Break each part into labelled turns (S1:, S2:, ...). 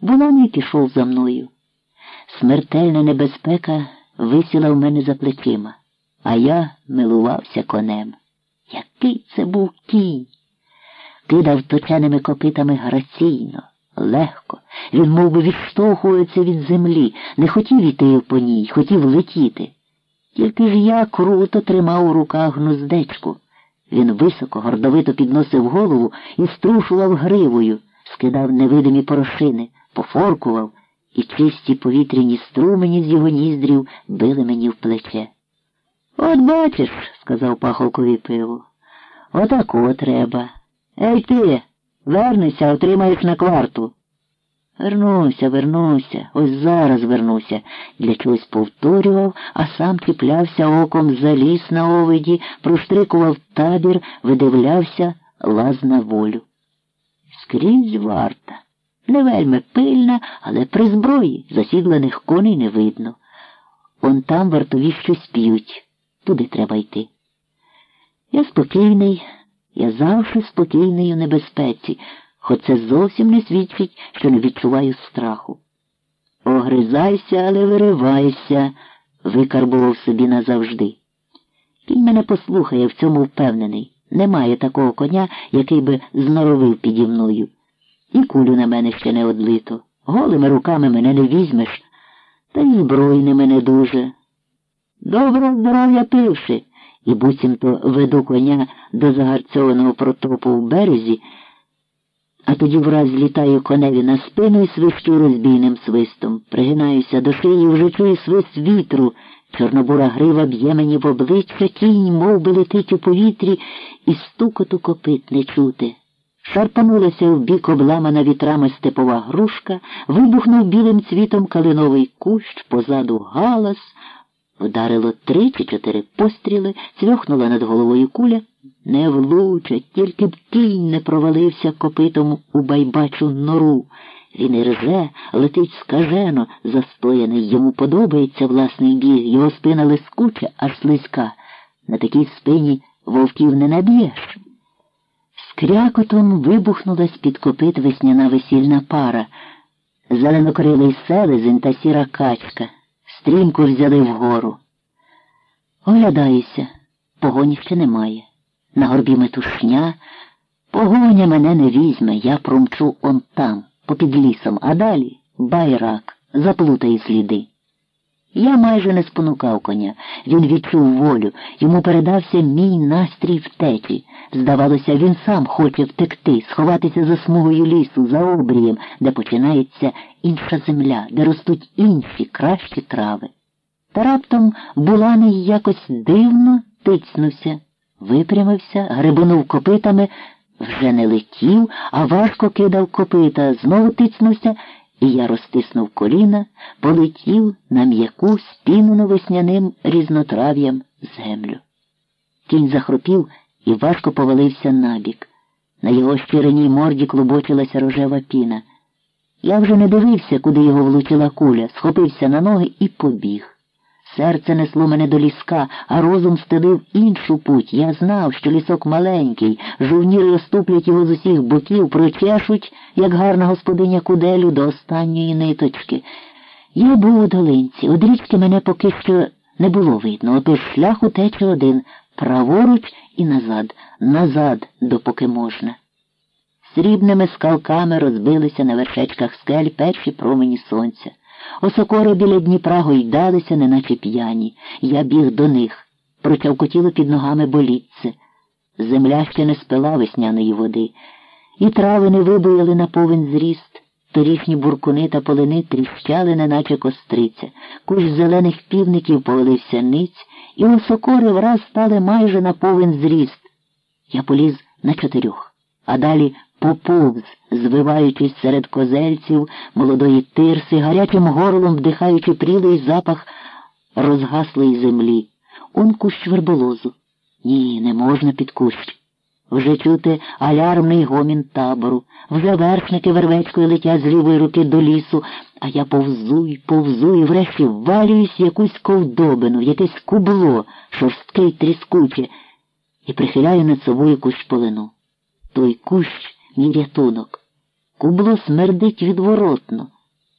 S1: Буланий пішов за мною. Смертельна небезпека висіла в мене за плечима, а я милувався конем. Який це був кінь? Кидав точеними копитами граційно, легко. Він мов би, відштовхується від землі, не хотів іти по ній, хотів летіти. Тільки ж я круто тримав у руках гнуздечку. Він високо, гордовито підносив голову і струшував гривою, скидав невидимі порошини, пофоркував, і чисті повітряні струмені з його ніздрів били мені в плече. От бачиш, сказав пахолкові пиво. Отако треба. Ей ти, вернися, отримаєш на кварту. Вернуся, вернуся, ось зараз вернуся, для чогось повторював, а сам чіплявся оком за ліс на овиді, проштрикував табір, видивлявся лаз на волю. Скрізь варта. Не вельми пильна, але при зброї засідлених коней не видно. Он там вартові щось п'ють. Туди треба йти. Я спокійний, я завжди спокійний у небезпеці хоч це зовсім не свідчить, що не відчуваю страху. Огризайся, але виривайся, викарбував собі назавжди. Кінь мене послухає, в цьому впевнений. Немає такого коня, який би зноровив піді мною. І кулю на мене ще не одлито. Голими руками мене не візьмеш, та й збройними не дуже. Доброго здоров'я пивши, і буцімто веду коня до загарцьованого протопу в березі а тоді враз злітаю коневі на спину і свищу розбійним свистом. Пригинаюся до шиї, вже чую свист вітру. Чорнобура грива б'є мені в обличчя, кінь мов би летить у повітрі, і стукоту копит не чути. Шарпанулася в бік обламана вітрами степова грушка, вибухнув білим цвітом калиновий кущ, позаду галас, вдарило три чи чотири постріли, цвьохнула над головою куля. Не влучать, тільки б кінь не провалився копитом у байбачу нору. Він і рже, летить скажено, застояний. Йому подобається власний біг, його спина лискуча, аж слизька. На такій спині вовків не наб'єш. З крякотом вибухнула з-під копит весняна весільна пара. Зеленокрилий селезень та сіра качка. Стрімку взяли вгору. Оглядаюся, погоні ще немає на горбі метушня. Погоня мене не візьме, я промчу он там, попід лісом, а далі байрак, заплутає сліди. Я майже не спонукав коня. Він відчув волю, йому передався мій настрій втечі. Здавалося, він сам хоче втекти, сховатися за смугою лісу, за обрієм, де починається інша земля, де ростуть інші кращі трави. Та раптом Буланий якось дивно тицнувся. Випрямився, грибунув копитами, вже не летів, а важко кидав копита, знову тицнувся, і я розтиснув коліна, полетів на м'яку, спінену весняним різнотрав'ям землю. Кінь захропів і важко повалився набік. На його щиреній морді клубочилася рожева піна. Я вже не дивився, куди його влучила куля, схопився на ноги і побіг. Серце несло мене до ліска, а розум стелив іншу путь. Я знав, що лісок маленький, жовніри розтуплять його з усіх боків, прочешуть, як гарна господиня куделю до останньої ниточки. Я був у долинці, од річки мене поки що не було видно, отож шлях утече один праворуч і назад, назад, допоки можна. Срібними скалками розбилися на вершечках скель перші промені сонця. Осокори біля Дніпра гойдалися, неначе п'яні. Я біг до них. Прочавкотіло під ногами болітце. Земля ще не спила весняної води, і трави не вибояли на повен зріст. Торішні буркуни та полини тріщали, неначе костриця. Кущ зелених півників повалився ниць, і осокори враз стали майже на повен зріст. Я поліз на чотирьох, а далі поповз, звиваючись серед козельців, молодої тирси, гарячим горлом вдихаючи прілий запах розгаслої землі. Он кущ верболозу. Ні, не можна під кущ. Вже чути алярмний гомін табору, вже вершники вервечкою летять з лівої руки до лісу, а я повзу й повзу і врешті ввалююсь якусь ковдобину, якесь кубло, шорстке й тріскуче, і прихиляю над собою кущ полину. Той кущ мій рятунок. Кубло смердить відворотно.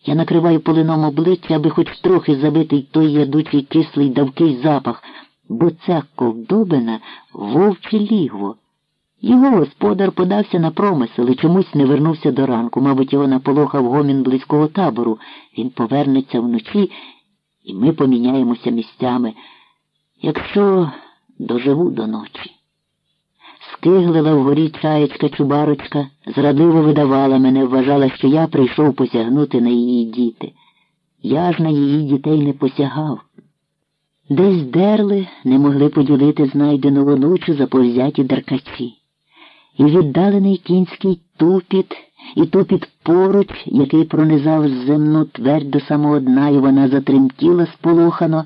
S1: Я накриваю полином обличчя, аби хоч трохи забитий той ядучий кислий давкий запах, бо ця ковдобина вовче лігво. Його господар подався на промисел і чомусь не вернувся до ранку. Мабуть, його наполохав гомін близького табору. Він повернеться вночі, і ми поміняємося місцями, якщо доживу до ночі. Скиглила вгорі чаєчка чубарочка, зрадливо видавала мене, вважала, що я прийшов посягнути на її діти. Я ж на її дітей не посягав. Десь дерли, не могли поділити знайдену онучу заповзяті деркачі. І віддалений кінський тупіт, і тупіт поруч, який пронизав земну твердь до самого дна, і вона затремтіла сполохано,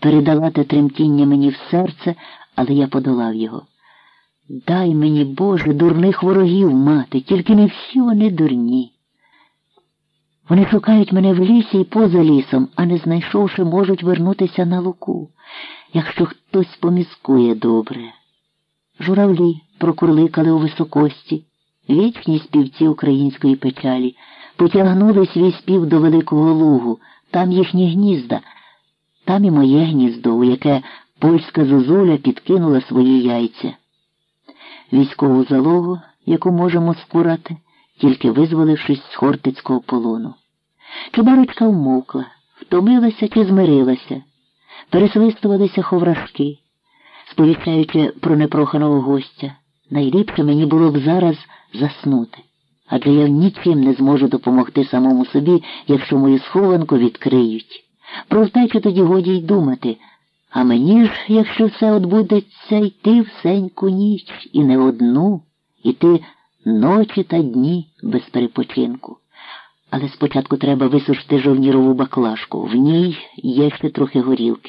S1: передала те тремтіння мені в серце, але я подолав його. Дай мені, Боже, дурних ворогів мати, тільки не всі вони дурні. Вони шукають мене в лісі і поза лісом, а не знайшовши, можуть вернутися на луку, якщо хтось поміскує добре. Журавлі прокурликали у високості, вічні співці української печалі, потягнули свій спів до Великого Лугу, там їхні гнізда, там і моє гніздо, у яке польська зозуля підкинула свої яйця. Військову залогу, яку можемо скурати, тільки визволившись з хортицького полону. Чубарочка вмовкла, втомилася чи змирилася, пересвистувалися ховрашки, сповіщаючи про непроханого гостя. Найліпше мені було б зараз заснути, адже я нічим не зможу допомогти самому собі, якщо мою схованку відкриють. Про втечу тоді годі й думати. А мені ж, якщо все одбудеться, йти всеньку ніч і не одну, іти ночі та дні без перепочинку. Але спочатку треба висушити жовнірову баклажку. В ній є ще трохи горілки.